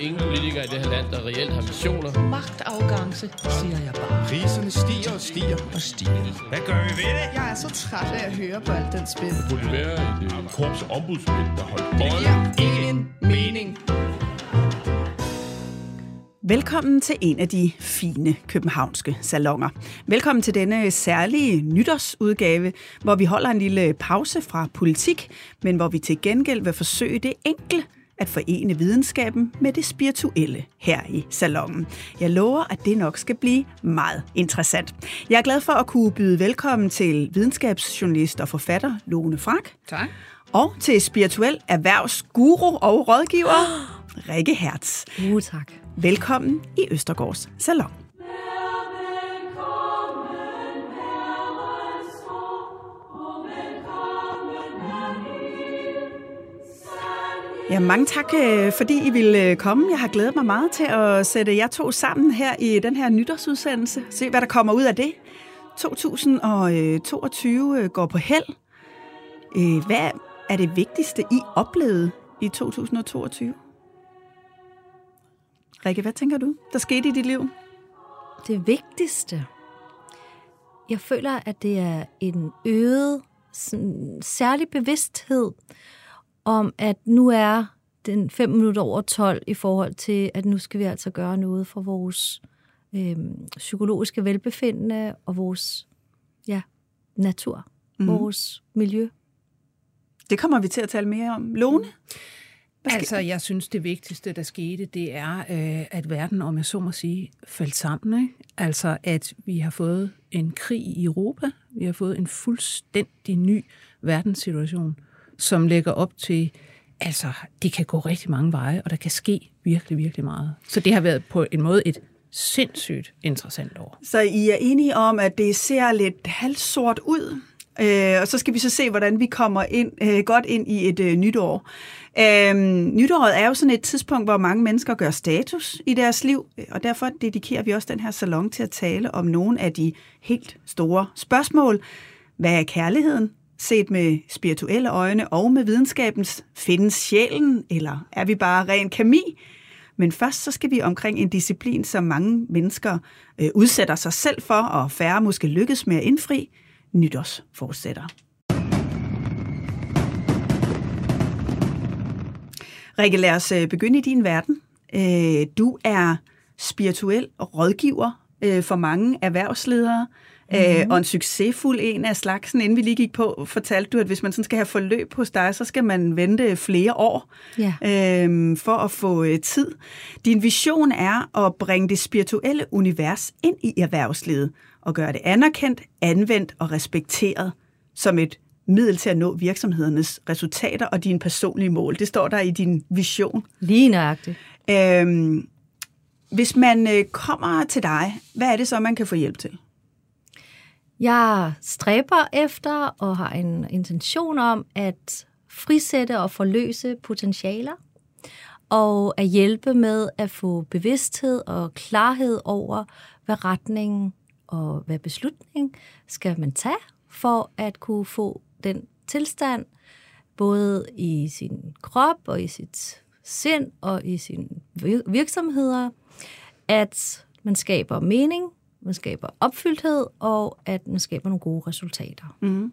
Ingen politikere i det her land, der reelt har visioner. Magtafgangse, siger jeg bare. Priserne stiger og stiger og stiger. Hvad gør vi ved det? Jeg er så træt af at høre på alt den spil. Det burde være et øh, korps ombudsmænd, der holdt Det giver ingen mening. Velkommen til en af de fine københavnske salonger. Velkommen til denne særlige nytårsudgave, hvor vi holder en lille pause fra politik, men hvor vi til gengæld vil forsøge det enkle at forene videnskaben med det spirituelle her i salongen. Jeg lover, at det nok skal blive meget interessant. Jeg er glad for at kunne byde velkommen til videnskabsjournalist og forfatter Lone Frank. Tak. Og til spirituel erhvervsguru og rådgiver Rikke Hertz. Uh, tak. Velkommen i Østergårds Salon. Ja, mange tak, øh, fordi I ville øh, komme. Jeg har glædet mig meget til at sætte jer to sammen her i den her nytårsudsendelse. Se, hvad der kommer ud af det. 2022 øh, går på held. Hvad er det vigtigste, I oplevede i 2022? Rikke, hvad tænker du, der skete i dit liv? Det vigtigste. Jeg føler, at det er en øget sådan, særlig bevidsthed om, at nu er den 5 minutter over 12 i forhold til, at nu skal vi altså gøre noget for vores øh, psykologiske velbefindende og vores ja, natur, mm. vores miljø. Det kommer vi til at tale mere om. Lone? Altså, jeg synes, det vigtigste, der skete, det er, øh, at verden, om jeg så må sige, faldt sammen. Ikke? Altså, at vi har fået en krig i Europa. Vi har fået en fuldstændig ny verdenssituation, som lægger op til, altså, det kan gå rigtig mange veje, og der kan ske virkelig, virkelig meget. Så det har været på en måde et sindssygt interessant år. Så I er enige om, at det ser lidt halvsort ud, øh, og så skal vi så se, hvordan vi kommer ind, øh, godt ind i et øh, nyt år. Øhm, nytåret er jo sådan et tidspunkt, hvor mange mennesker gør status i deres liv, øh, og derfor dedikerer vi også den her salon til at tale om nogle af de helt store spørgsmål. Hvad er kærligheden? Set med spirituelle øjne og med videnskabens findes sjælen, eller er vi bare ren kemi? Men først så skal vi omkring en disciplin, som mange mennesker øh, udsætter sig selv for, og færre måske lykkes med at indfri, nytårsforsætter. Rikke, lad os øh, begynde i din verden. Øh, du er spirituel rådgiver øh, for mange erhvervsledere, mm-hmm. og en succesfuld en af slagsen. Inden vi lige gik på, fortalte du, at hvis man sådan skal have forløb hos dig, så skal man vente flere år ja. øh, for at få tid. Din vision er at bringe det spirituelle univers ind i erhvervslivet og gøre det anerkendt, anvendt og respekteret som et middel til at nå virksomhedernes resultater og dine personlige mål. Det står der i din vision. Lige nøjagtigt. Øhm, hvis man øh, kommer til dig, hvad er det så, man kan få hjælp til? Jeg stræber efter og har en intention om at frisætte og forløse potentialer og at hjælpe med at få bevidsthed og klarhed over, hvad retningen og hvad beslutning skal man tage for at kunne få den tilstand, både i sin krop og i sit sind og i sine virksomheder, at man skaber mening, man skaber opfyldthed, og at man skaber nogle gode resultater. Mm.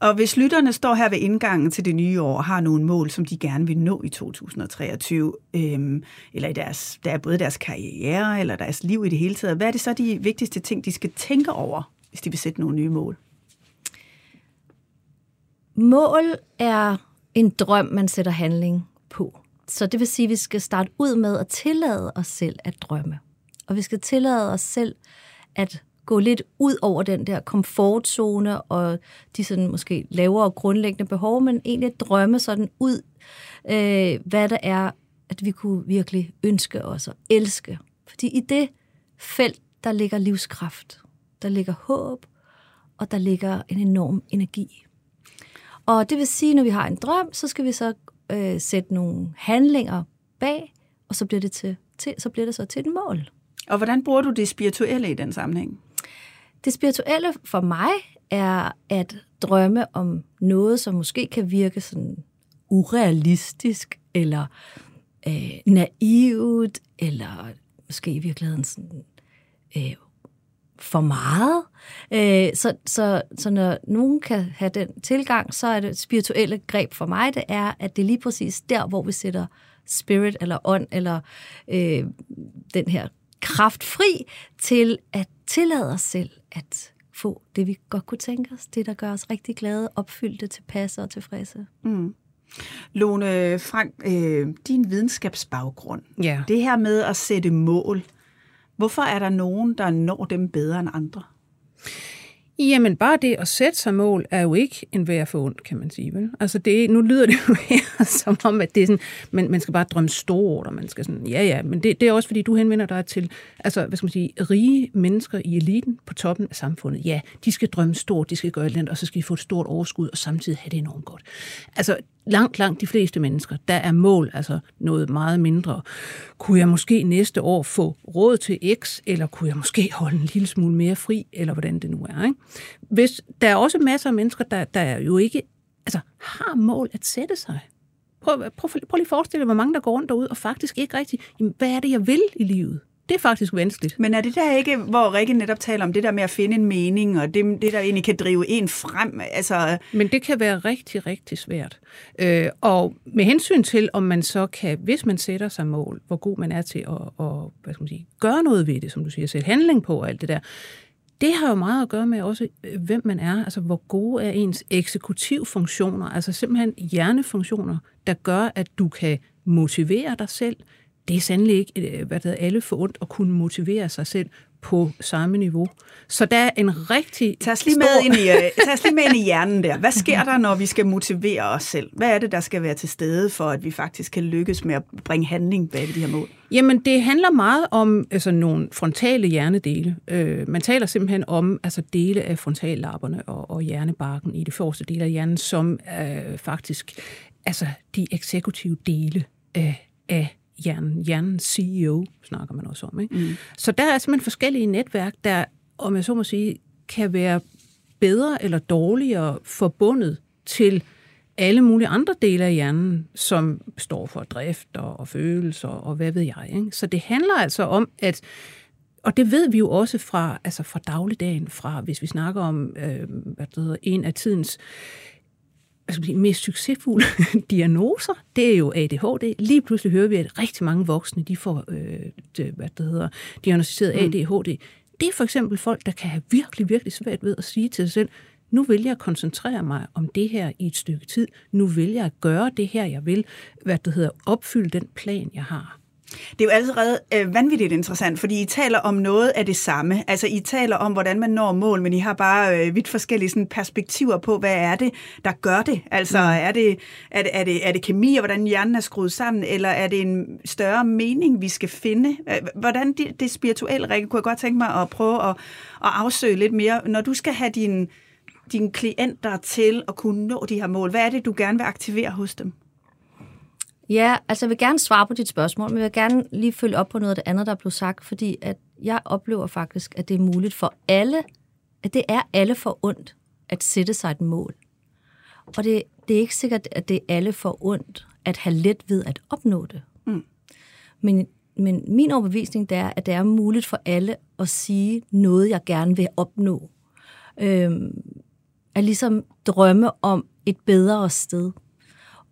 Og hvis lytterne står her ved indgangen til det nye år og har nogle mål, som de gerne vil nå i 2023, øhm, eller i deres, der er både deres karriere eller deres liv i det hele taget, hvad er det så de vigtigste ting, de skal tænke over, hvis de vil sætte nogle nye mål? Mål er en drøm, man sætter handling på. Så det vil sige, at vi skal starte ud med at tillade os selv at drømme. Og vi skal tillade os selv at gå lidt ud over den der komfortzone og de sådan måske lavere grundlæggende behov, men egentlig drømme sådan ud, øh, hvad der er at vi kunne virkelig ønske os og elske. Fordi i det felt, der ligger livskraft, der ligger håb, og der ligger en enorm energi. Og det vil sige, når vi har en drøm, så skal vi så øh, sætte nogle handlinger bag, og så bliver det til, til, så bliver det så til et mål. Og hvordan bruger du det spirituelle i den sammenhæng? Det spirituelle for mig er at drømme om noget, som måske kan virke sådan urealistisk, eller øh, naivt, eller måske i virkeligheden sådan, øh, for meget. Øh, så, så, så når nogen kan have den tilgang, så er det spirituelle greb for mig, det er, at det er lige præcis der, hvor vi sætter spirit eller ånd eller øh, den her kraft fri til at tillade os selv at få det, vi godt kunne tænke os. Det, der gør os rigtig glade, opfyldte, tilpasse og tilfredse. Mm. Lone Frank, øh, din videnskabsbaggrund, Ja. det her med at sætte mål, hvorfor er der nogen, der når dem bedre end andre? Jamen, bare det at sætte sig mål er jo ikke en værd for ondt, kan man sige. Vel? Altså, det, nu lyder det jo her som om, at det er sådan, man, man skal bare drømme stort, og man skal sådan, ja, ja, men det, det er også, fordi du henvender dig til, altså, hvad skal man sige, rige mennesker i eliten på toppen af samfundet. Ja, de skal drømme stort, de skal gøre alt andet, og så skal de få et stort overskud, og samtidig have det enormt godt. Altså, langt, langt de fleste mennesker, der er mål, altså noget meget mindre. Kunne jeg måske næste år få råd til X, eller kunne jeg måske holde en lille smule mere fri, eller hvordan det nu er. Ikke? Hvis, der er også masser af mennesker, der, der jo ikke altså, har mål at sætte sig. Prøv, prøv, prøv lige at forestille dig, hvor mange der går rundt derude, og faktisk ikke rigtig, jamen, hvad er det, jeg vil i livet? Det er faktisk vanskeligt. Men er det der ikke, hvor Rikke netop taler om det der med at finde en mening, og det, det der egentlig kan drive en frem? Altså, Men det kan være rigtig, rigtig svært. Øh, og med hensyn til, om man så kan, hvis man sætter sig mål, hvor god man er til at, at hvad skal man sige, gøre noget ved det, som du siger, sætte handling på og alt det der, det har jo meget at gøre med også, øh, hvem man er, altså hvor gode er ens eksekutivfunktioner, altså simpelthen hjernefunktioner, der gør, at du kan motivere dig selv. Det er sandelig ikke, øh, hvad det hedder, alle for ondt at kunne motivere sig selv på samme niveau. Så der er en rigtig tag os lige med, stor... ind i, øh, tag os lige med ind i hjernen der. Hvad sker der, når vi skal motivere os selv? Hvad er det, der skal være til stede for, at vi faktisk kan lykkes med at bringe handling bag de her mål? Jamen, det handler meget om altså, nogle frontale hjernedele. Øh, man taler simpelthen om altså, dele af frontallapperne og, og hjernebarken i det forreste del af hjernen, som øh, faktisk altså de eksekutive dele af, af hjernen. Hjernens CEO snakker man også om. Ikke? Mm. Så der er simpelthen forskellige netværk, der, om jeg så må sige, kan være bedre eller dårligere forbundet til alle mulige andre dele af hjernen, som står for drift og, og følelser og hvad ved jeg. Ikke? Så det handler altså om, at og det ved vi jo også fra, altså fra dagligdagen, fra hvis vi snakker om øh, hvad det hedder, en af tidens sige, mest succesfulde diagnoser, det er jo ADHD. Lige pludselig hører vi, at rigtig mange voksne de får øh, det, hvad det hedder, diagnostiseret ADHD. Det er for eksempel folk, der kan have virkelig, virkelig svært ved at sige til sig selv, nu vil jeg koncentrere mig om det her i et stykke tid. Nu vil jeg gøre det her, jeg vil. Hvad det hedder, opfylde den plan, jeg har. Det er jo allerede øh, vanvittigt interessant, fordi I taler om noget af det samme. Altså, I taler om, hvordan man når mål, men I har bare øh, vidt forskellige sådan, perspektiver på, hvad er det, der gør det? Altså, mm. er, det, er, det, er, det, er det kemi, og hvordan hjernen er skruet sammen, eller er det en større mening, vi skal finde? Hvordan det, det spirituelle, Rikke, kunne jeg godt tænke mig at prøve at, at afsøge lidt mere. Når du skal have din, dine klienter til at kunne nå de her mål, hvad er det, du gerne vil aktivere hos dem? Ja, altså jeg vil gerne svare på dit spørgsmål, men jeg vil gerne lige følge op på noget af det andet, der er blevet sagt, fordi at jeg oplever faktisk, at det er muligt for alle, at det er alle for ondt at sætte sig et mål. Og det, det er ikke sikkert, at det er alle for ondt at have let ved at opnå det. Mm. Men, men min overbevisning det er, at det er muligt for alle at sige noget, jeg gerne vil opnå. Øhm, at ligesom drømme om et bedre sted.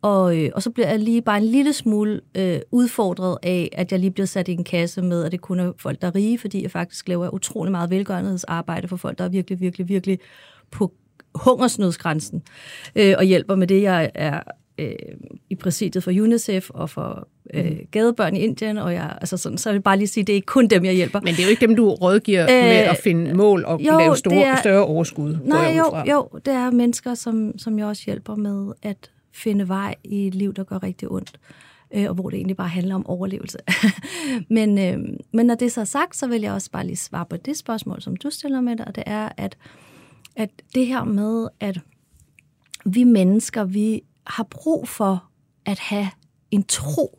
Og, øh, og så bliver jeg lige bare en lille smule øh, udfordret af, at jeg lige bliver sat i en kasse med, at det kun er folk, der er rige, fordi jeg faktisk laver utrolig meget velgørenhedsarbejde for folk, der er virkelig, virkelig, virkelig på hungersnødsgrænsen, øh, og hjælper med det. Jeg er øh, i præsidiet for UNICEF og for øh, gadebørn i Indien, og jeg, altså sådan, så vil jeg bare lige sige, det er ikke kun dem, jeg hjælper. Men det er jo ikke dem, du rådgiver øh, med at finde mål og jo, lave store, er, større overskud. Nej, jo, jo, det er mennesker, som, som jeg også hjælper med at finde vej i et liv, der gør rigtig ondt. øh, og hvor det egentlig bare handler om overlevelse. men, øh, men når det så er sagt, så vil jeg også bare lige svare på det spørgsmål, som du stiller med dig, og det er, at, at det her med, at vi mennesker, vi har brug for at have en tro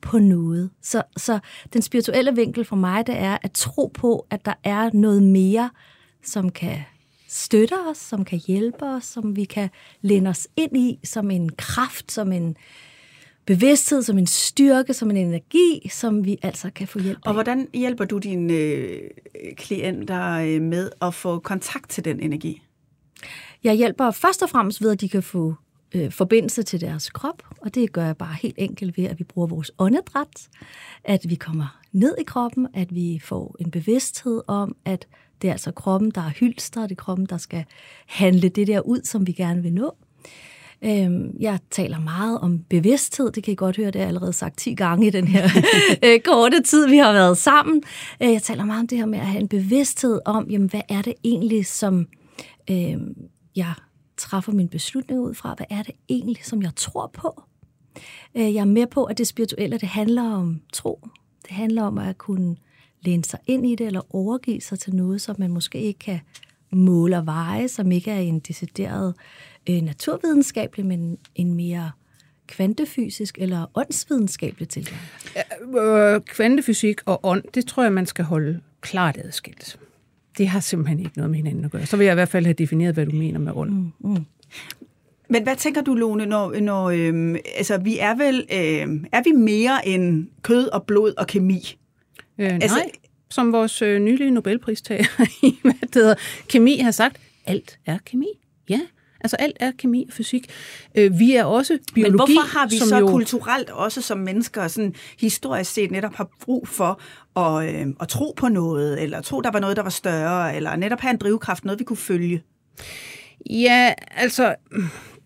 på noget. Så, så den spirituelle vinkel for mig, det er at tro på, at der er noget mere, som kan støtte os, som kan hjælpe os, som vi kan læne os ind i som en kraft, som en bevidsthed, som en styrke, som en energi, som vi altså kan få hjælp af. Og hvordan hjælper du dine øh, klienter øh, med at få kontakt til den energi? Jeg hjælper først og fremmest ved, at de kan få øh, forbindelse til deres krop, og det gør jeg bare helt enkelt ved, at vi bruger vores åndedræt, at vi kommer ned i kroppen, at vi får en bevidsthed om, at det er altså kroppen, der er hylster, det er kroppen, der skal handle det der ud, som vi gerne vil nå. Øhm, jeg taler meget om bevidsthed, det kan I godt høre, det har jeg allerede sagt 10 gange i den her øh, korte tid, vi har været sammen. Øh, jeg taler meget om det her med at have en bevidsthed om, jamen, hvad er det egentlig, som øh, jeg træffer min beslutning ud fra? Hvad er det egentlig, som jeg tror på? Øh, jeg er med på, at det spirituelle, det handler om tro. Det handler om at kunne læne sig ind i det, eller overgive sig til noget, som man måske ikke kan måle og veje, som ikke er en decideret øh, naturvidenskabelig, men en mere kvantefysisk eller åndsvidenskabelig tilgang? Øh, kvantefysik og ånd, det tror jeg, man skal holde klart adskilt. Det har simpelthen ikke noget med hinanden at gøre. Så vil jeg i hvert fald have defineret, hvad du mener med ånd. Mm, mm. Men hvad tænker du, Lone, når, når øhm, altså, vi er vel, øhm, er vi mere end kød og blod og kemi? Øh, altså, nej, som vores øh, nylige Nobelpristager i hvad det hedder, kemi har sagt, alt er kemi. Ja, Altså alt er kemi og fysik. Øh, vi er også biologi. Men hvorfor har vi som så jo... kulturelt også som mennesker sådan historisk set netop har brug for at, øh, at tro på noget, eller tro, der var noget, der var større, eller netop have en drivkraft, noget vi kunne følge? Ja, altså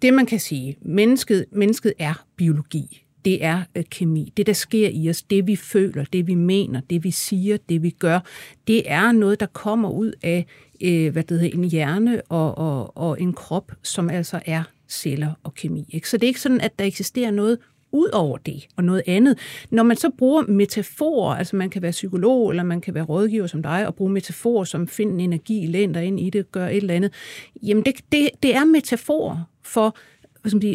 det man kan sige, mennesket, mennesket er biologi det er øh, kemi. Det, der sker i os, det vi føler, det vi mener, det vi siger, det vi gør, det er noget, der kommer ud af øh, hvad det hedder, en hjerne og, og, og en krop, som altså er celler og kemi. Ikke? Så det er ikke sådan, at der eksisterer noget ud over det og noget andet. Når man så bruger metaforer, altså man kan være psykolog, eller man kan være rådgiver som dig, og bruge metaforer som find en energi, læn dig ind i det, gør et eller andet, jamen det, det, det er metaforer for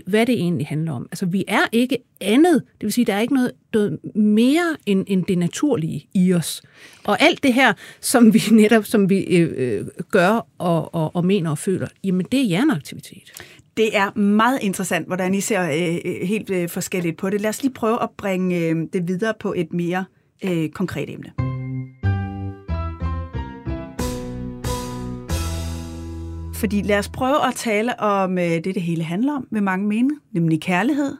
hvad det egentlig handler om. Altså, vi er ikke andet. Det vil sige, der er ikke noget, noget mere end, end det naturlige i os. Og alt det her, som vi netop som vi øh, øh, gør og, og, og mener og føler, jamen det er hjerneaktivitet. Det er meget interessant, hvordan I ser øh, øh, helt øh, forskelligt på det. Lad os lige prøve at bringe øh, det videre på et mere øh, konkret emne. Fordi lad os prøve at tale om øh, det, det hele handler om, vil mange mene, nemlig kærlighed.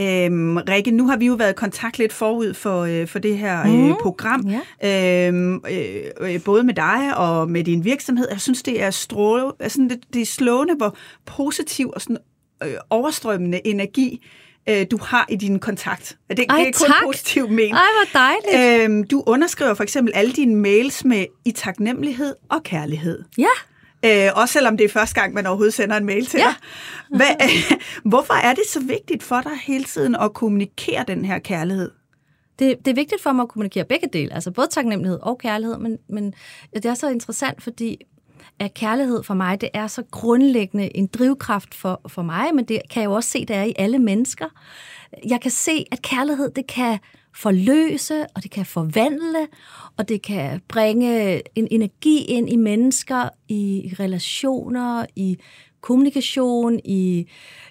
Øhm, Rikke, nu har vi jo været i kontakt lidt forud for, øh, for det her øh, mm, program, ja. øhm, øh, øh, både med dig og med din virksomhed. Jeg synes, det er, stråle, altså, det, det er slående, hvor positiv og sådan, øh, overstrømmende energi øh, du har i din kontakt. Det, Ej, det er kun tak. positivt men. Ej, hvor dejligt. Øhm, du underskriver for eksempel alle dine mails med i taknemmelighed og kærlighed. Ja. Øh, også selvom det er første gang, man overhovedet sender en mail til Ja. dig. Hvad, hvorfor er det så vigtigt for dig hele tiden at kommunikere den her kærlighed? Det, det er vigtigt for mig at kommunikere begge dele, altså både taknemmelighed og kærlighed, men, men det er så interessant, fordi at kærlighed for mig, det er så grundlæggende en drivkraft for, for mig, men det kan jeg jo også se, det er i alle mennesker. Jeg kan se, at kærlighed, det kan forløse, og det kan forvandle, og det kan bringe en energi ind i mennesker, i relationer, i kommunikation, i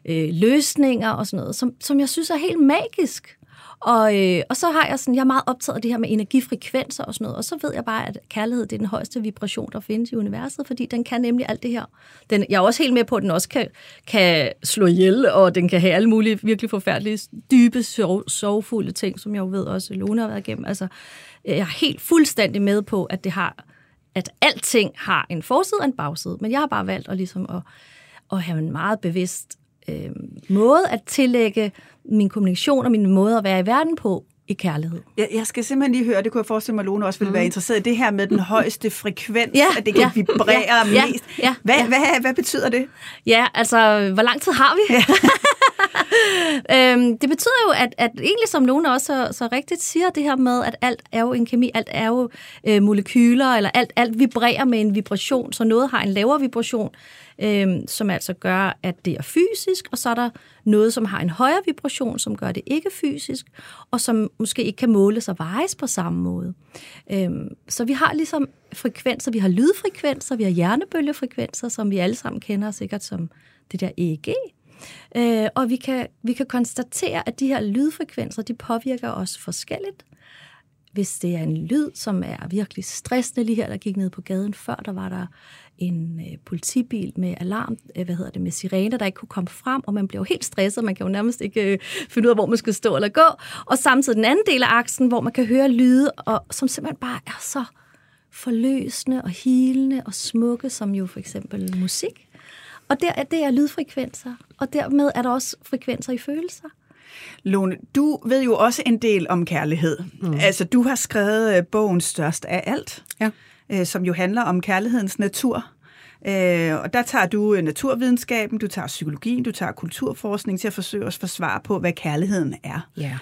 øh, løsninger og sådan noget, som, som jeg synes er helt magisk. Og, øh, og så har jeg sådan, jeg er meget optaget af det her med energifrekvenser og sådan noget, og så ved jeg bare, at kærlighed det er den højeste vibration, der findes i universet, fordi den kan nemlig alt det her. Den, jeg er også helt med på, at den også kan, kan slå ihjel, og den kan have alle mulige virkelig forfærdelige, dybe, sov, sorgfulde ting, som jeg jo ved også Lone har været igennem. Altså, jeg er helt fuldstændig med på, at det har at alting har en forside og en bagside, men jeg har bare valgt at, ligesom at, at have en meget bevidst øh, måde at tillægge min kommunikation og min måde at være i verden på i kærlighed. Jeg, jeg skal simpelthen lige høre, det kunne jeg forestille mig, at Lone også ville mm. være interesseret i, det her med den højeste frekvens, Ja, at det kan ja, vibrere ja, ja, mest. ja, hvad, ja. Hvad, hvad betyder det? Ja, altså, hvor lang tid har vi? øhm, det betyder jo, at, at egentlig som nogen også så, så rigtigt siger, det her med, at alt er jo en kemi, alt er jo øh, molekyler, eller alt, alt vibrerer med en vibration, så noget har en lavere vibration, øhm, som altså gør, at det er fysisk, og så er der noget, som har en højere vibration, som gør det ikke fysisk, og som måske ikke kan måles og vejes på samme måde. Øhm, så vi har ligesom frekvenser, vi har lydfrekvenser, vi har hjernebølgefrekvenser, som vi alle sammen kender sikkert som det der EEG, Øh, og vi kan, vi kan konstatere, at de her lydfrekvenser, de påvirker os forskelligt. Hvis det er en lyd, som er virkelig stressende, lige her, der gik ned på gaden før, der var der en øh, politibil med alarm, øh, hvad hedder det, med sirener, der ikke kunne komme frem, og man bliver jo helt stresset, man kan jo nærmest ikke øh, finde ud af, hvor man skal stå eller gå. Og samtidig den anden del af aksen, hvor man kan høre lyde, og som simpelthen bare er så forløsende og hilende og smukke, som jo for eksempel musik. Og der, det er lydfrekvenser, og dermed er der også frekvenser i følelser. Lone, du ved jo også en del om kærlighed. Mm. Altså, du har skrevet øh, bogen Størst af alt, Ja. øh, som jo handler om kærlighedens natur. Øh, og der tager du øh, naturvidenskaben, du tager psykologien, du tager kulturforskning til at forsøge at forsvare på, hvad kærligheden er. Ja.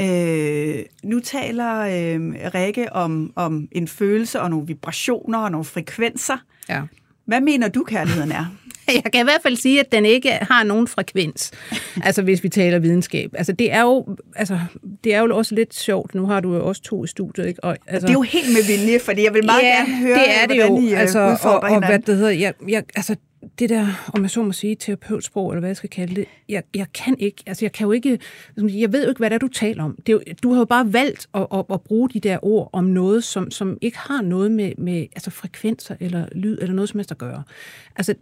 Øh, nu taler øh, Rikke om, om en følelse og nogle vibrationer og nogle frekvenser. ja. Hvad mener du, kærligheden er? Jeg kan i hvert fald sige, at den ikke har nogen frekvens, altså hvis vi taler videnskab. Altså det er jo, altså, det er jo også lidt sjovt. Nu har du jo også to i studiet, ikke? Og, altså, Det er jo helt med vilje, fordi jeg vil meget ja, gerne høre, det er det hvordan jo. I øh, altså, og, og hvad det hedder, jeg, jeg, altså, det der, om jeg så må sige, terapeutsprog, eller hvad jeg skal kalde det, jeg, jeg kan ikke, altså jeg kan jo ikke, jeg ved jo ikke, hvad det er, du taler om. Det er jo, du har jo bare valgt at, at, at bruge de der ord om noget, som, som ikke har noget med, med altså frekvenser eller lyd eller noget som helst at gøre. Altså,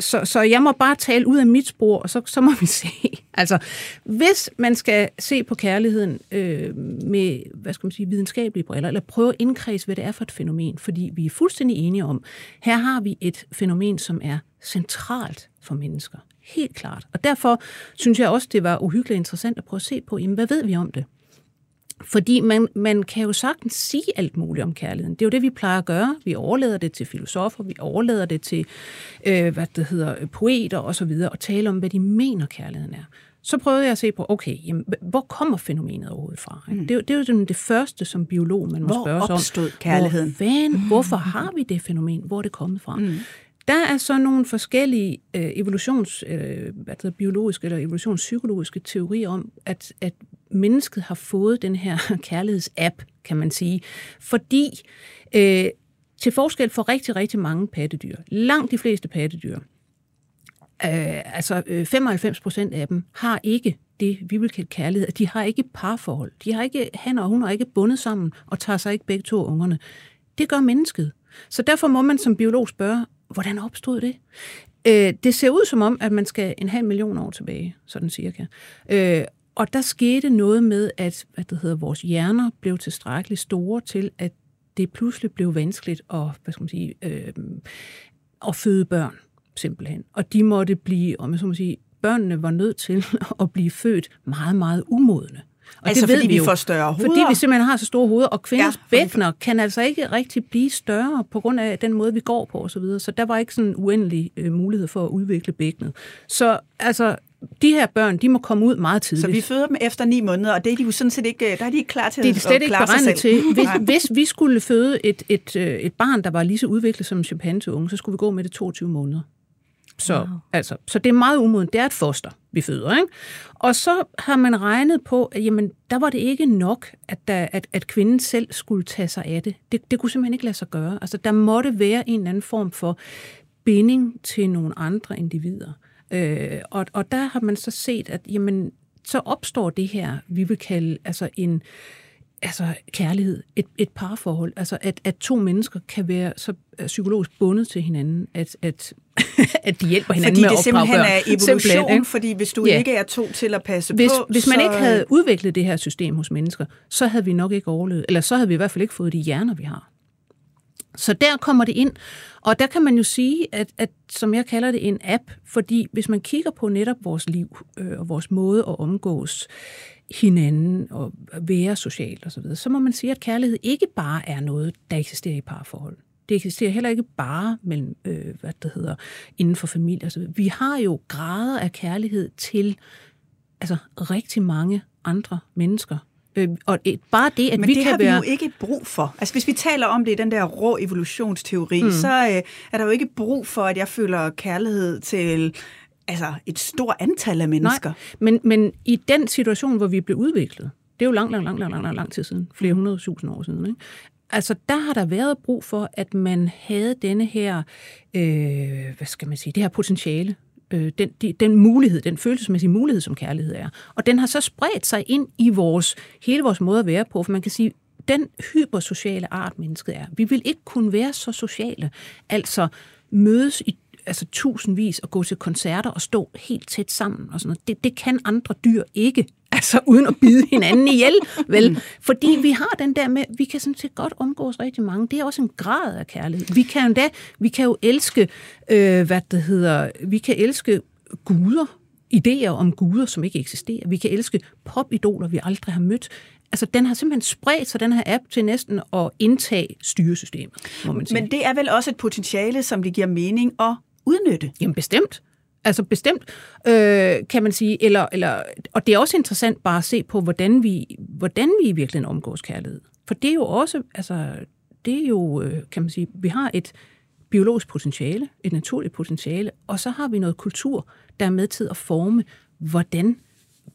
så, så jeg må bare tale ud af mit spor, og så, så må vi se. Altså, hvis man skal se på kærligheden øh, med, hvad skal man sige, videnskabelige briller, eller prøve at indkredse, hvad det er for et fænomen, fordi vi er fuldstændig enige om, her har vi et fænomen, som er centralt for mennesker. Helt klart. Og derfor synes jeg også, det var uhyggeligt interessant at prøve at se på, jamen, hvad ved vi om det? Fordi man, man kan jo sagtens sige alt muligt om kærligheden. Det er jo det, vi plejer at gøre. Vi overlader det til filosofer, vi overlader det til øh, hvad det hedder, poeter og så videre, og tale om, hvad de mener, kærligheden er. Så prøvede jeg at se på, okay, jamen, hvor kommer fænomenet overhovedet fra? Mm. Det, er jo- det er jo sådan det første som biolog, man må Hvor spørge sig om. opstod kærligheden? Hvor, fanden, hvorfor har vi det fænomen? Hvor er det kommet fra? Mm. Der er så nogle forskellige øh, evolutions, øh, hvad det hedder, biologiske eller evolutionspsykologiske teorier om, at, at mennesket har fået den her kærlighedsapp, kan man sige, fordi øh, til forskel for rigtig, rigtig mange pattedyr, langt de fleste pattedyr, øh, altså øh, 95 procent af dem har ikke det, vi vil kalde kærlighed. De har ikke parforhold. De har ikke, han og hun er ikke bundet sammen og tager sig ikke begge to ungerne. Det gør mennesket. Så derfor må man som biolog spørge, hvordan opstod det? Øh, det ser ud som om, at man skal en halv million år tilbage, sådan cirka. Øh, og der skete noget med, at hvad det hedder, vores hjerner blev tilstrækkeligt store til, at det pludselig blev vanskeligt at, hvad skal man sige, øh, at føde børn, simpelthen. Og de måtte blive, om jeg så må sige, børnene var nødt til at blive født meget, meget umodne. Og Altså, ved fordi vi jo. får større Fordi hoveder? vi simpelthen har så store hoveder, og kvinders Ja, fordi- bækkener kan altså ikke rigtig blive større på grund af den måde, vi går på osv. Så, videre. så der var ikke sådan en uendelig øh, mulighed for at udvikle bækkenet. Så altså, de her børn, de må komme ud meget tidligt. Så vi føder dem efter ni måneder, og det er de jo sådan set ikke, der er de ikke klar til det er at slet ikke beregnet selv. til. Hvis, hvis vi skulle føde et, et, øh, et barn, der var lige så udviklet som en chimpanseunge, så skulle vi gå med det 22 måneder. Så, wow. altså, så det er meget umodent. Det er et foster, vi føder. Ikke? Og så har man regnet på, at jamen, der var det ikke nok, at, der, at, at kvinden selv skulle tage sig af det. det. Det kunne simpelthen ikke lade sig gøre. Altså, der måtte være en eller anden form for binding til nogle andre individer. Øh, og, og der har man så set, at jamen, så opstår det her, vi vil kalde altså en altså kærlighed, et, et parforhold, altså at, at to mennesker kan være så øh, psykologisk bundet til hinanden, at, at, at de hjælper hinanden Fordi med det at simpelthen opdrage er børn. evolution, Simpelthen, ikke? fordi hvis du Ja. ikke er to til at passe hvis, på, hvis man så... ikke havde udviklet det her system hos mennesker, så havde vi nok ikke overlevet, eller så havde vi i hvert fald ikke fået de hjerner, vi har. Så der kommer det ind, og der kan man jo sige, at, at som jeg kalder det, en app, fordi hvis man kigger på netop vores liv øh, og vores måde at omgås hinanden og være socialt osv., så, videre, så må man sige, at kærlighed ikke bare er noget, der eksisterer i parforhold. Det eksisterer heller ikke bare mellem, øh, hvad det hedder, inden for familie osv. Vi har jo grader af kærlighed til altså, rigtig mange andre mennesker. Øh, og et, bare det, at Men vi det kan har være... vi jo ikke brug for. Altså hvis vi taler om det i den der rå evolutionsteori, mm. så øh, er der jo ikke brug for, at jeg føler kærlighed til altså, et stort antal af mennesker. Nej, men, men i den situation, hvor vi blev udviklet, det er jo lang, lang, lang, lang, lang, lang, lang tid siden, flere hundrede tusind år siden, ikke? Altså, der har der været brug for, at man havde denne her, øh, hvad skal man sige, det her potentiale, øh, den, de, den mulighed, den følelsesmæssige mulighed, som kærlighed er. Og den har så spredt sig ind i vores, hele vores måde at være på, for man kan sige, den hypersociale art, mennesket er. Vi vil ikke kunne være så sociale, altså mødes i altså tusindvis og gå til koncerter og stå helt tæt sammen og sådan noget. Det, det kan andre dyr ikke, altså uden at bide hinanden ihjel, vel? Fordi vi har den der med, vi kan sådan set godt omgås rigtig mange. Det er også en grad af kærlighed. Vi kan endda, vi kan jo elske, øh, hvad det hedder, vi kan elske guder, idéer om guder, som ikke eksisterer. Vi kan elske popidoler, vi aldrig har mødt. Altså, den har simpelthen spredt sig, den her app, til næsten at indtage styresystemet, må man sige. Men det er vel også et potentiale, som det giver mening at udnytte. Jamen bestemt. Altså bestemt, øh, kan man sige. Eller, eller, og det er også interessant bare at se på, hvordan vi, hvordan vi i virkeligheden omgås kærlighed. For det er jo også, altså, det er jo, øh, kan man sige, vi har et biologisk potentiale, et naturligt potentiale, og så har vi noget kultur, der er med til at forme, hvordan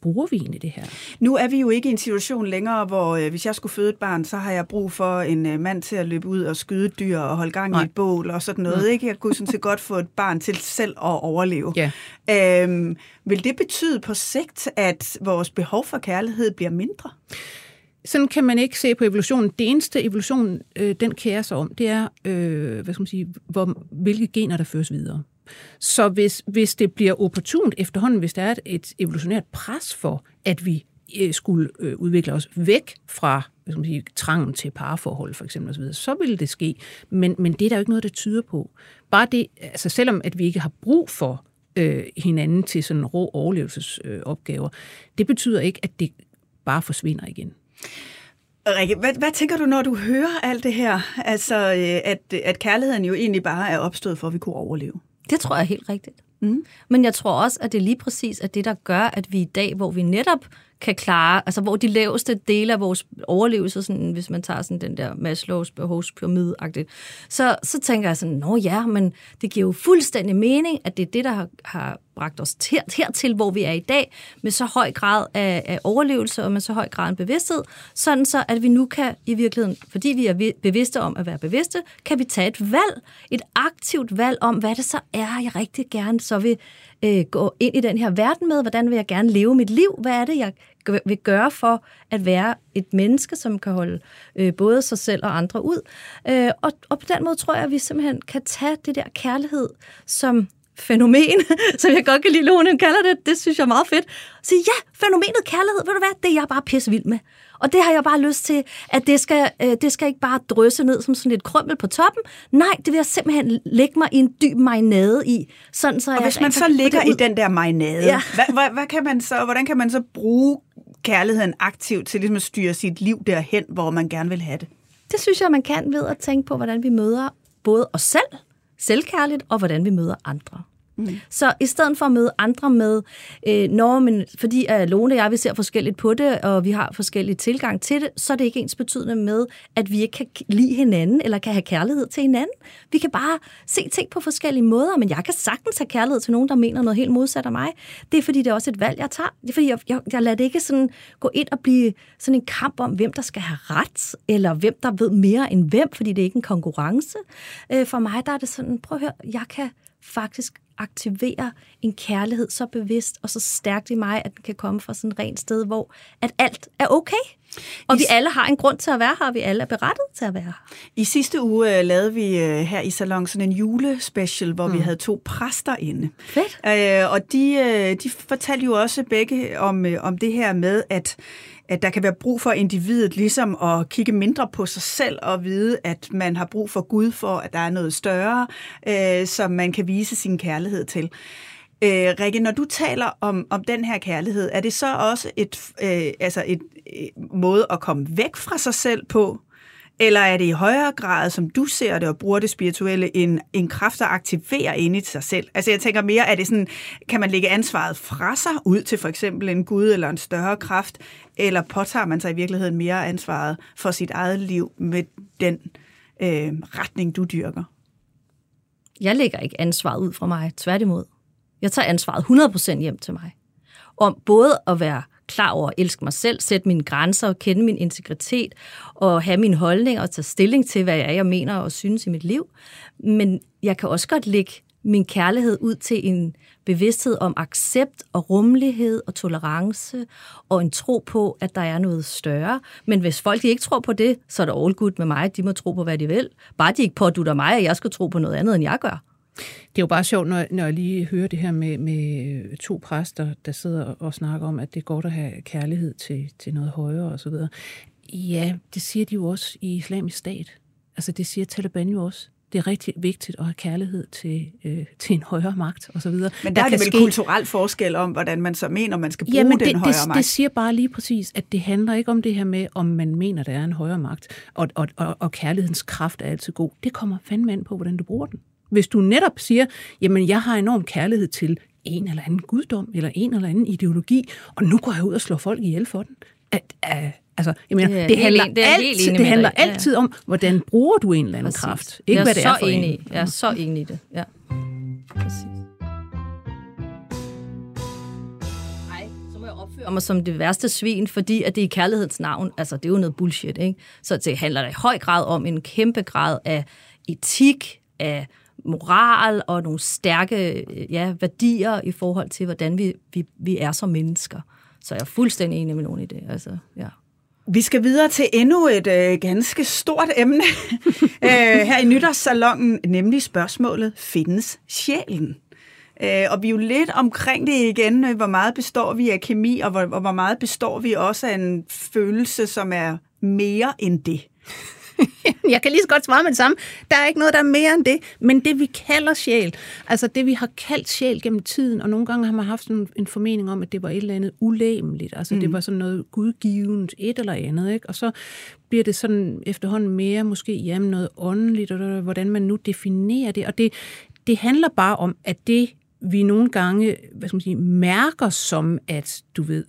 bruger vi egentlig det her? Nu er vi jo ikke i en situation længere, hvor øh, hvis jeg skulle føde et barn, så har jeg brug for en øh, mand til at løbe ud og skyde dyr og holde gang Nej. i et bål og sådan noget. Nej. Ikke? Jeg kunne sådan set godt få et barn til selv at overleve. Ja. Øhm, vil det betyde på sigt, at vores behov for kærlighed bliver mindre? Sådan kan man ikke se på evolutionen. Det eneste evolution, øh, den kærer sig om, det er, øh, hvad skal man sige, hvor, hvilke gener, der føres videre. Så hvis, hvis det bliver opportunt efterhånden, hvis der er et, et evolutionært pres for, at vi øh, skulle øh, udvikle os væk fra hvad skal man sige, trangen til parforhold for eksempel osv., så vil det ske. Men, men det er der jo ikke noget, der tyder på. Bare det, altså selvom at vi ikke har brug for øh, hinanden til sådan rå overlevelsesopgaver, det betyder ikke, at det bare forsvinder igen. Rikke, hvad, hvad tænker du, når du hører alt det her? Altså, øh, at, at kærligheden jo egentlig bare er opstået for, at vi kunne overleve. Det tror jeg er helt rigtigt. Mm. Men jeg tror også, at det er lige præcis er det, der gør, at vi i dag, hvor vi netop kan klare, altså hvor de laveste dele af vores overlevelse, sådan, hvis man tager sådan den der Maslows behovspyramide så, så tænker jeg sådan, nå ja, men det giver jo fuldstændig mening, at det er det, der har, har bragt os her, hertil, hvor vi er i dag, med så høj grad af, af overlevelse og med så høj grad af bevidsthed, sådan så, at vi nu kan i virkeligheden, fordi vi er bevidste om at være bevidste, kan vi tage et valg, et aktivt valg om, hvad det så er, jeg rigtig gerne så vil øh, gå ind i den her verden med, hvordan vil jeg gerne leve mit liv, hvad er det, jeg vil gøre for at være et menneske, som kan holde øh, både sig selv og andre ud. Øh, og, og på den måde tror jeg, at vi simpelthen kan tage det der kærlighed som fænomen, som jeg godt kan lide, Lone kalder det, det synes jeg er meget fedt. Så ja, fænomenet kærlighed, ved du hvad, det er jeg bare pisse vild med. Og det har jeg bare lyst til, at det skal, øh, det skal ikke bare drysse ned som sådan lidt krømmel på toppen. Nej, det vil jeg simpelthen lægge mig i en dyb marinade i. Sådan, så Og jeg hvis man så ligger i den der marinade, Ja. hvad, hvad, hvad kan man så, hvordan kan man så bruge kærligheden aktivt til ligesom at styre sit liv derhen, hvor man gerne vil have det? Det synes jeg, man kan ved at tænke på, hvordan vi møder både os selv, selvkærligt, og hvordan vi møder andre. Mm. Så i stedet for at møde andre med, øh, når men, fordi uh, Lone og jeg, vi ser forskelligt på det, og vi har forskellige tilgang til det, så er det ikke ens betydende med, at vi ikke kan lide hinanden, eller kan have kærlighed til hinanden. Vi kan bare se ting på forskellige måder, men jeg kan sagtens have kærlighed til nogen, der mener noget helt modsat af mig. Det er fordi, det er også et valg, jeg tager. Det er fordi, jeg, jeg, jeg lader det ikke sådan gå ind og blive sådan en kamp om, hvem der skal have ret, eller hvem der ved mere end hvem, fordi det er ikke en konkurrence. Øh, for mig der er det sådan, prøv at høre, jeg kan faktisk aktivere en kærlighed så bevidst og så stærkt i mig, at den kan komme fra sådan et rent sted, hvor at alt er okay. Og vi alle har en grund til at være her, og vi alle er berettet til at være her. I sidste uge uh, lavede vi uh, her i salon sådan en julespecial, hvor mm. vi havde to præster inde. Fedt. Uh, og de, uh, de fortalte jo også begge om, uh, om det her med, at at der kan være brug for individet ligesom at kigge mindre på sig selv og vide, at man har brug for Gud for, at der er noget større, øh, som man kan vise sin kærlighed til. Øh, Rikke, når du taler om, om den her kærlighed, er det så også et, øh, altså et øh, måde at komme væk fra sig selv på? Eller er det i højere grad, som du ser det og bruger det spirituelle, en, en kraft, der aktiverer inde i sig selv? Altså jeg tænker mere, er det sådan, kan man lægge ansvaret fra sig ud til for eksempel en gud eller en større kraft, eller påtager man sig i virkeligheden mere ansvaret for sit eget liv med den øh, retning, du dyrker? Jeg lægger ikke ansvaret ud fra mig, tværtimod. Jeg tager ansvaret 100% hjem til mig. Om både at være klar over at elske mig selv, sætte mine grænser og kende min integritet og have min holdning og tage stilling til, hvad jeg, er, jeg mener og synes i mit liv. Men jeg kan også godt lægge min kærlighed ud til en bevidsthed om accept og rummelighed og tolerance og en tro på, at der er noget større. Men hvis folk ikke tror på det, så er det all good med mig. De må tro på, hvad de vil. Bare de ikke pådutter mig, at jeg skal tro på noget andet, end jeg gør. Det er jo bare sjovt, når, når jeg lige hører det her med, med to præster, der sidder og snakker om, at det er godt at have kærlighed til, til noget højere osv. Ja, det siger de jo også i islamisk stat. Altså det siger Taliban jo også det er rigtig vigtigt at have kærlighed til, øh, til en højere magt osv. Men der, der er det vel ske... kulturel forskel om, hvordan man så mener, man skal bruge Jamen, det, den højere det, magt. det siger bare lige præcis, at det handler ikke om det her med, om man mener, der er en højere magt, og, og, og, og kærlighedens kraft er altid god. Det kommer fandme an på, hvordan du bruger den. Hvis du netop siger, jamen jeg har enorm kærlighed til en eller anden guddom, eller en eller anden ideologi, og nu går jeg ud og slår folk ihjel for den. At, at, altså, jeg mener, det, det handler, det altid, det handler altid om, hvordan bruger du en eller anden Præcis. kraft. Ikke hvad det er for enig. en. Jeg er så enig i det. Ja. Præcis. opfører mig som det værste svin, fordi at det er i kærlighedens navn. Altså, det er jo noget bullshit, ikke? Så det handler da i høj grad om en kæmpe grad af etik, af moral og nogle stærke ja, værdier i forhold til, hvordan vi, vi, vi er som mennesker. Så jeg er fuldstændig enig med nogen i det. Altså, ja. Vi skal videre til endnu et øh, ganske stort emne øh, her i nytårssalongen, nemlig spørgsmålet, findes sjælen? Øh, og vi er jo lidt omkring det igen, øh, hvor meget består vi af kemi, og hvor, og hvor meget består vi også af en følelse, som er mere end det. jeg kan lige så godt svare med det samme. Der er ikke noget, der er mere end det. Men det, vi kalder sjæl, altså det, vi har kaldt sjæl gennem tiden, og nogle gange har man haft sådan en formening om, at det var et eller andet ulæmeligt. Altså mm. det var sådan noget gudgivende, et eller andet. Ikke? Og så bliver det sådan efterhånden mere måske jamen, noget åndeligt, og hvordan man nu definerer det. Og det, det handler bare om, at det, vi nogle gange hvad skal man sige, mærker som, at du ved,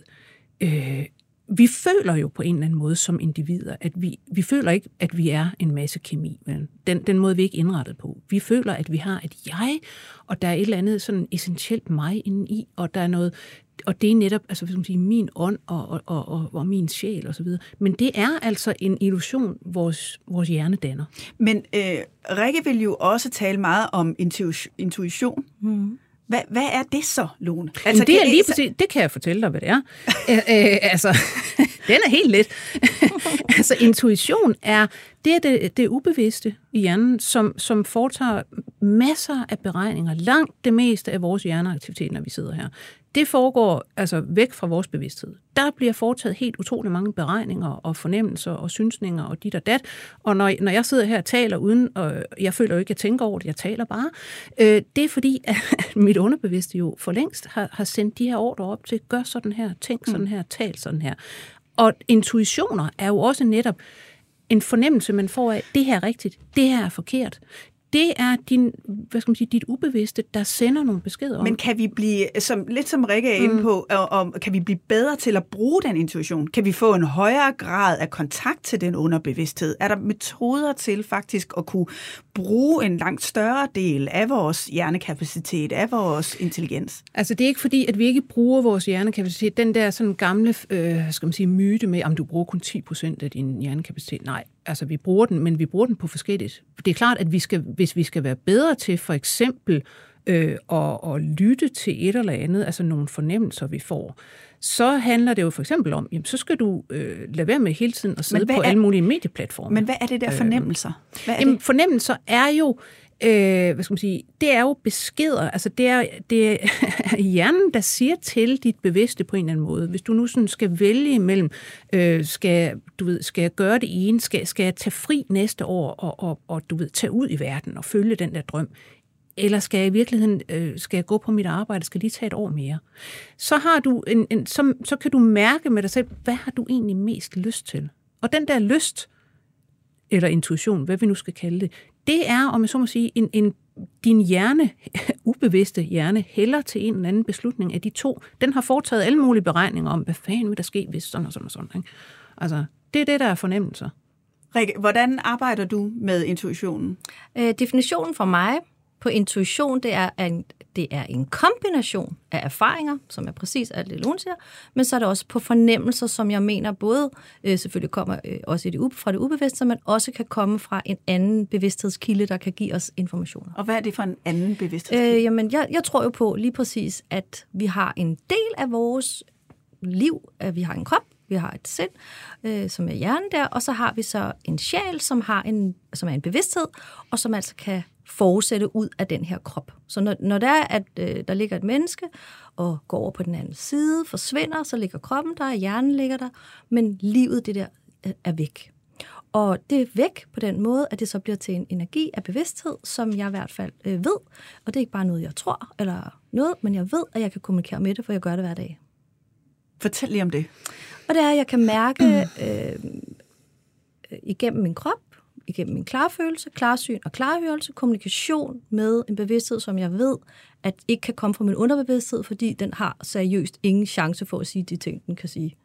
øh, vi føler jo på en eller anden måde som individer, at vi, vi føler ikke, at vi er en masse kemi. Men den, den måde vi er ikke indrettet på. Vi føler, at vi har et jeg, og der er et eller andet sådan essentielt mig inde i, og der er noget, og det er netop altså, skal man sige, min ånd og, og, og, og, og min sjæl osv. Men det er altså en illusion, vores, vores hjerne danner. Men øh, Rikke vil jo også tale meget om intuition. Mm. Hvad, hvad er det så, Lone? Altså, det, er lige præcis, det kan jeg fortælle dig, hvad det er. Æ, øh, altså, den er helt let. altså, intuition er det, er det, det ubevidste i hjernen, som, som foretager masser af beregninger. Langt det meste af vores hjerneaktivitet, når vi sidder her det foregår altså væk fra vores bevidsthed. Der bliver foretaget helt utrolig mange beregninger og fornemmelser og synsninger og dit og dat. Og når, når jeg sidder her og taler uden, og jeg føler jo ikke, at jeg tænker over det, jeg taler bare, øh, det er fordi, at mit underbevidste jo for længst har, har sendt de her ordre op til, gør sådan her, tænk sådan her, tal sådan her. Og intuitioner er jo også netop en fornemmelse, man får af, det her er rigtigt, det her er forkert det er din, hvad skal man sige, dit ubevidste, der sender nogle beskeder om. Men kan vi blive, som, lidt som Rikke er inde mm. på, og, og, kan vi blive bedre til at bruge den intuition? Kan vi få en højere grad af kontakt til den underbevidsthed? Er der metoder til faktisk at kunne bruge en langt større del af vores hjernekapacitet, af vores intelligens? Altså det er ikke fordi, at vi ikke bruger vores hjernekapacitet. Den der sådan gamle, øh, skal man sige, myte med, om du bruger kun 10% af din hjernekapacitet. Nej, altså vi bruger den, men vi bruger den på forskelligt. Det er klart, at vi skal, hvis vi skal være bedre til for eksempel øh, at, at lytte til et eller andet, altså nogle fornemmelser, vi får, så handler det jo for eksempel om, jamen, så skal du øh, lade være med hele tiden at sidde på er, alle mulige medieplatforme. Men hvad er det der øh, fornemmelser? Hvad er jamen, det? fornemmelser er jo øh, hvad skal man sige, det er jo beskeder, altså det er, det er hjernen, der siger til dit bevidste på en eller anden måde. Hvis du nu sådan skal vælge imellem, øh, skal, du ved, skal jeg gøre det ene, skal, skal jeg tage fri næste år og, og, og du ved, tage ud i verden og følge den der drøm, eller skal jeg i virkeligheden øh, skal jeg gå på mit arbejde, skal lige tage et år mere? Så har du en, en så, så kan du mærke med dig selv, hvad har du egentlig mest lyst til? Og den der lyst, eller intuition, hvad vi nu skal kalde det, det er, om jeg så må sige, en, en, din hjerne, ubevidste hjerne, hælder til en eller anden beslutning af de to. Den har foretaget alle mulige beregninger om, hvad fanden vil der ske, hvis sådan og sådan og sådan. Ikke? Altså, det er det, der er fornemmelser. Rikke, hvordan arbejder du med intuitionen? Øh, definitionen for mig på intuition, det er, en, det er en kombination af erfaringer, som er præcis alt det, Lone siger, men så er det også på fornemmelser, som jeg mener både øh, selvfølgelig kommer øh, også i det, fra det ubevidste, men også kan komme fra en anden bevidsthedskilde, der kan give os informationer. Og hvad er det for en anden bevidsthedskilde? Øh, jamen, jeg, jeg tror jo på lige præcis, at vi har en del af vores liv, at vi har en krop, vi har et sind, øh, som er hjernen der, og så har vi så en sjæl, som, har en, som er en bevidsthed, og som altså kan forudsætte ud af den her krop. Så når, når der er, at øh, der ligger et menneske og går over på den anden side, forsvinder, så ligger kroppen der, hjernen ligger der, men livet det der øh, er væk. Og det er væk på den måde, at det så bliver til en energi af bevidsthed, som jeg i hvert fald øh, ved. Og det er ikke bare noget, jeg tror eller noget, men jeg ved, at jeg kan kommunikere med det, for jeg gør det hver dag. Fortæl lige om det. Og det er, at jeg kan mærke øh, igennem min krop, igennem min klarfølelse, klarsyn og klarhørelse, kommunikation med en bevidsthed, som jeg ved, at ikke kan komme fra min underbevidsthed, fordi den har seriøst ingen chance for at sige de ting, den kan sige.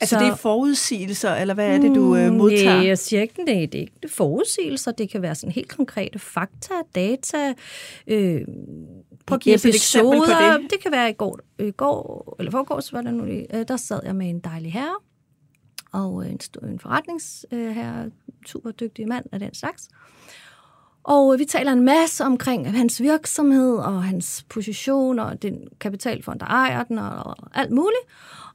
Altså så, det er forudsigelser, eller hvad er det, du øh, modtager? Nej, jeg siger ikke, det, det er ikke forudsigelser. Det kan være sådan helt konkrete fakta, data, øh, Prøv at give os et eksempel på det. Det kan være i går, i går eller forgårs, var det nu, øh, der sad jeg med en dejlig herre, og øh, en, en forretningsherre, øh, super dygtig mand af den slags. Og øh, vi taler en masse omkring øh, hans virksomhed og hans position og den kapitalfond, der ejer den og alt muligt.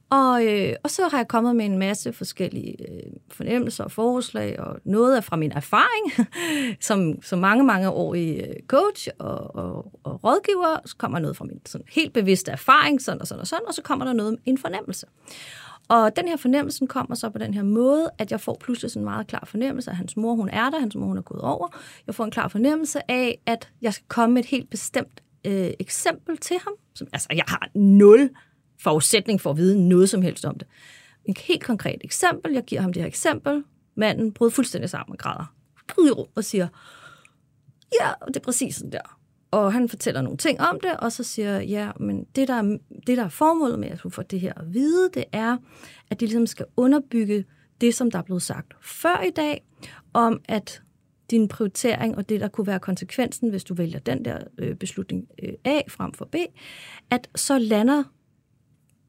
Og, øh, og så har jeg kommet med en masse forskellige øh, fornemmelser og forslag, og noget er fra min erfaring, som, som mange, mange år i øh, coach og, og, og rådgiver. Så kommer noget fra min sådan, helt bevidste erfaring, sådan og sådan og sådan, og så kommer der noget en fornemmelse. Og den her fornemmelse kommer så på den her måde, at jeg får pludselig sådan en meget klar fornemmelse, at hans mor hun er der, hans mor hun er gået over. Jeg får en klar fornemmelse af, at jeg skal komme med et helt bestemt øh, eksempel til ham. Som, altså, jeg har nul forudsætning for at vide noget som helst om det. Et helt konkret eksempel. Jeg giver ham det her eksempel. Manden bryder fuldstændig sammen og græder. Og siger, ja, det er præcis sådan der. Og han fortæller nogle ting om det, og så siger ja, men det der, det der er formålet med at få det her at vide, det er, at de ligesom skal underbygge det, som der er blevet sagt før i dag, om at din prioritering og det, der kunne være konsekvensen, hvis du vælger den der øh, beslutning øh, A frem for B, at så lander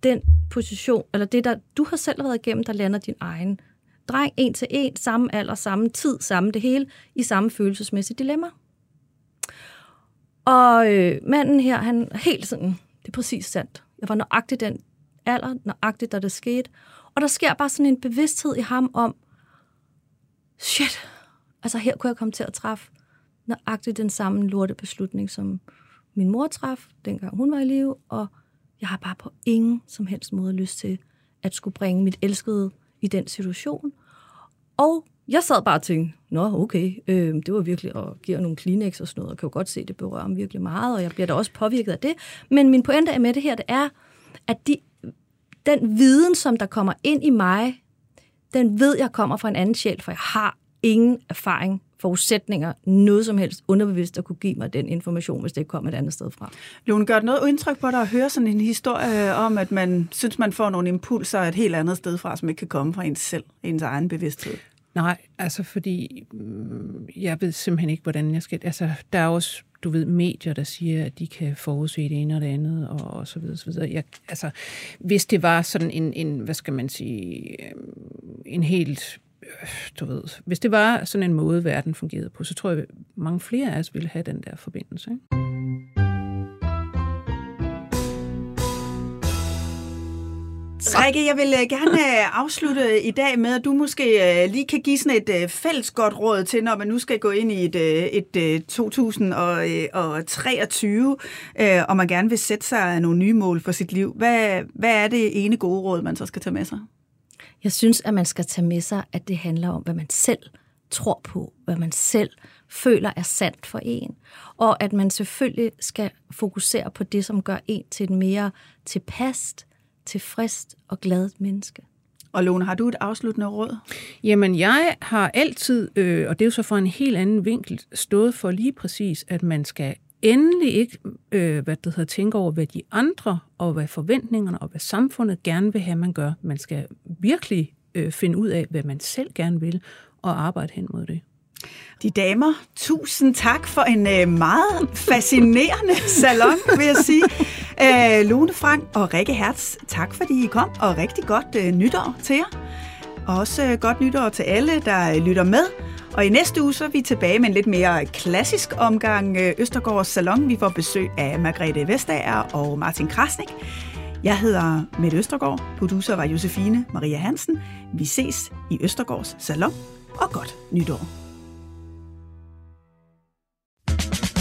den position, eller det, der du har selv været igennem, der lander din egen dreng en til en, samme alder, samme tid, samme det hele, i samme følelsesmæssige dilemma. Og øh, manden her, han er helt sådan, det er præcis sandt. Jeg var nøjagtig den alder, nøjagtigt, da det skete. Og der sker bare sådan en bevidsthed i ham om, shit, altså her kunne jeg komme til at træffe nøjagtigt den samme lorte beslutning, som min mor traf, dengang hun var i live, og jeg har bare på ingen som helst måde lyst til at skulle bringe mit elskede i den situation. Og jeg sad bare og tænkte, nå okay, øh, det var virkelig at give nogle Kleenex og sådan noget, og kan jo godt se, at det berører mig virkelig meget, og jeg bliver da også påvirket af det. Men min pointe er med det her, det er, at de, den viden, som der kommer ind i mig, den ved jeg kommer fra en anden sjæl, for jeg har ingen erfaring forudsætninger, noget som helst underbevidst, at kunne give mig den information, hvis det ikke kom et andet sted fra. Lone, gør det noget indtryk på dig at høre sådan en historie om, at man synes, man får nogle impulser et helt andet sted fra, som ikke kan komme fra ens selv, ens egen bevidsthed? Nej, altså fordi mm, jeg ved simpelthen ikke, hvordan jeg skal... Altså, der er også, du ved, medier, der siger, at de kan forudse det ene og det andet, og, og så videre, så videre. Jeg, altså, hvis det var sådan en, en, hvad skal man sige, øhm, en helt øh, du ved, hvis det var sådan en måde, verden fungerede på, så tror jeg, at mange flere af os ville have den der forbindelse. Ikke? Rikke, jeg vil øh, gerne øh, afslutte i dag med, at du måske øh, lige kan give sådan et fælles godt råd til, når man nu skal gå ind i et, et 2023, og man gerne vil sætte sig nogle nye mål for sit liv. Hvad, hvad er det ene gode råd, man så skal tage med sig? Jeg synes, at man skal tage med sig, at det handler om, hvad man selv tror på, hvad man selv føler er sandt for en, og at man selvfølgelig skal fokusere på det, som gør en til et mere tilpast, tilfreds og glad menneske. Og Lone, har du et afsluttende råd? Jamen, jeg har altid, øh, og det er jo så fra en helt anden vinkel, stået for lige præcis, at man skal endelig ikke øh, hvad det hedder, tænke over, hvad de andre og hvad forventningerne og hvad samfundet gerne vil have, man gør. Man skal virkelig øh, finde ud af, hvad man selv gerne vil, og arbejde hen mod det. De damer, tusind tak for en øh, meget fascinerende salon, vil jeg sige. Øh, Lone Frank og Rikke Hertz, tak fordi I kom, og rigtig godt øh, nytår til jer. Og også øh, godt nytår til alle, der øh, lytter med. Og i næste uge så er vi tilbage med en lidt mere klassisk omgang øh, Østergaards Salon. Vi får besøg af Margrethe Vestager og Martin Krasnik. Jeg hedder Mette Østergaard, producer var Josefine Maria Hansen. Vi ses i Østergaards Salon, og godt nytår.